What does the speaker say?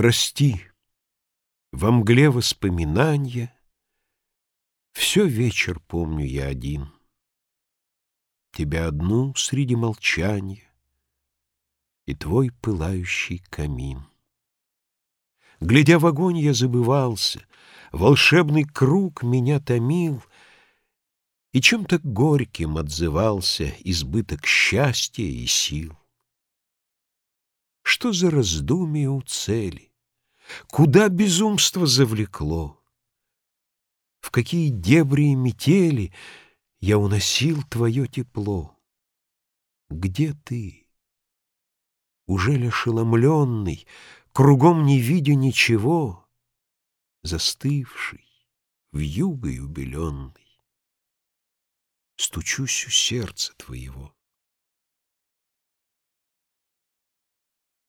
Прости, во мгле воспоминания Все вечер помню я один. Тебя одну среди молчания И твой пылающий камин. Глядя в огонь, я забывался, Волшебный круг меня томил, И чем-то горьким отзывался Избыток счастья и сил. Что за раздумие у цели? Куда безумство завлекло? В какие дебри и метели Я уносил твое тепло? Где ты? Уже ли ошеломленный, Кругом не видя ничего, Застывший, вьюгой убеленный, Стучусь у сердца твоего.